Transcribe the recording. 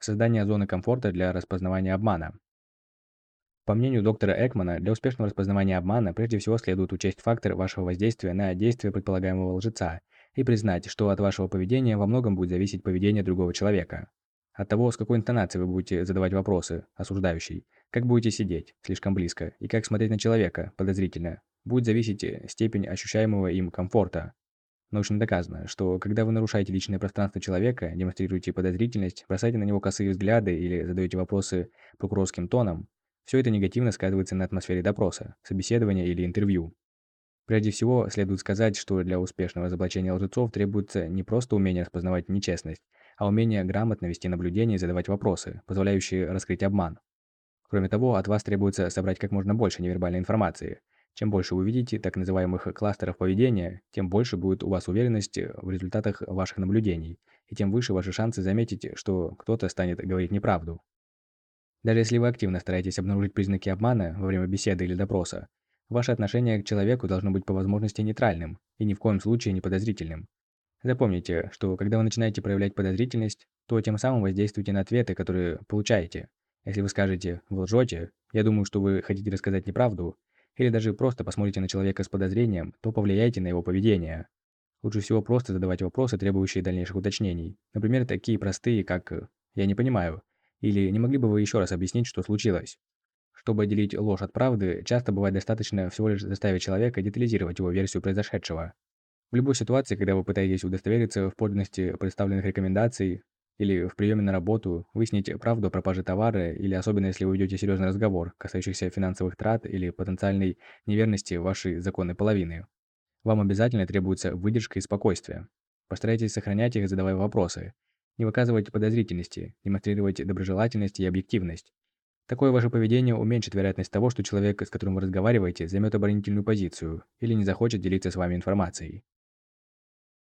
Создание зоны комфорта для распознавания обмана. По мнению доктора Экмана, для успешного распознавания обмана прежде всего следует учесть фактор вашего воздействия на действие предполагаемого лжеца и признать, что от вашего поведения во многом будет зависеть поведение другого человека. От того, с какой интонацией вы будете задавать вопросы, осуждающий, как будете сидеть, слишком близко, и как смотреть на человека, подозрительно, будет зависеть э, степень ощущаемого им комфорта. Научно доказано, что когда вы нарушаете личное пространство человека, демонстрируете подозрительность, бросаете на него косые взгляды или задаете вопросы прокурорским тоном, все это негативно сказывается на атмосфере допроса, собеседования или интервью. Прежде всего, следует сказать, что для успешного разоблачения лжецов требуется не просто умение распознавать нечестность, а умение грамотно вести наблюдение и задавать вопросы, позволяющие раскрыть обман. Кроме того, от вас требуется собрать как можно больше невербальной информации. Чем больше вы видите так называемых кластеров поведения, тем больше будет у вас уверенность в результатах ваших наблюдений, и тем выше ваши шансы заметить, что кто-то станет говорить неправду. Даже если вы активно стараетесь обнаружить признаки обмана во время беседы или допроса, ваше отношение к человеку должно быть по возможности нейтральным и ни в коем случае не подозрительным. Запомните, что когда вы начинаете проявлять подозрительность, то тем самым воздействуете на ответы, которые получаете. Если вы скажете «вы лжете», я думаю, что вы хотите рассказать неправду, или даже просто посмотрите на человека с подозрением, то повлияете на его поведение. Лучше всего просто задавать вопросы, требующие дальнейших уточнений. Например, такие простые, как «я не понимаю» или «не могли бы вы еще раз объяснить, что случилось?». Чтобы отделить ложь от правды, часто бывает достаточно всего лишь заставить человека детализировать его версию произошедшего. В любой ситуации, когда вы пытаетесь удостовериться в подлинности представленных рекомендаций или в приеме на работу, выяснить правду о пропаже товара, или особенно если вы ведете серьезный разговор, касающийся финансовых трат или потенциальной неверности вашей законной половины. Вам обязательно требуется выдержка и спокойствие. Постарайтесь сохранять их, задавая вопросы. Не выказывайте подозрительности, демонстрировать доброжелательность и объективность. Такое ваше поведение уменьшит вероятность того, что человек, с которым вы разговариваете, займет оборонительную позицию или не захочет делиться с вами информацией.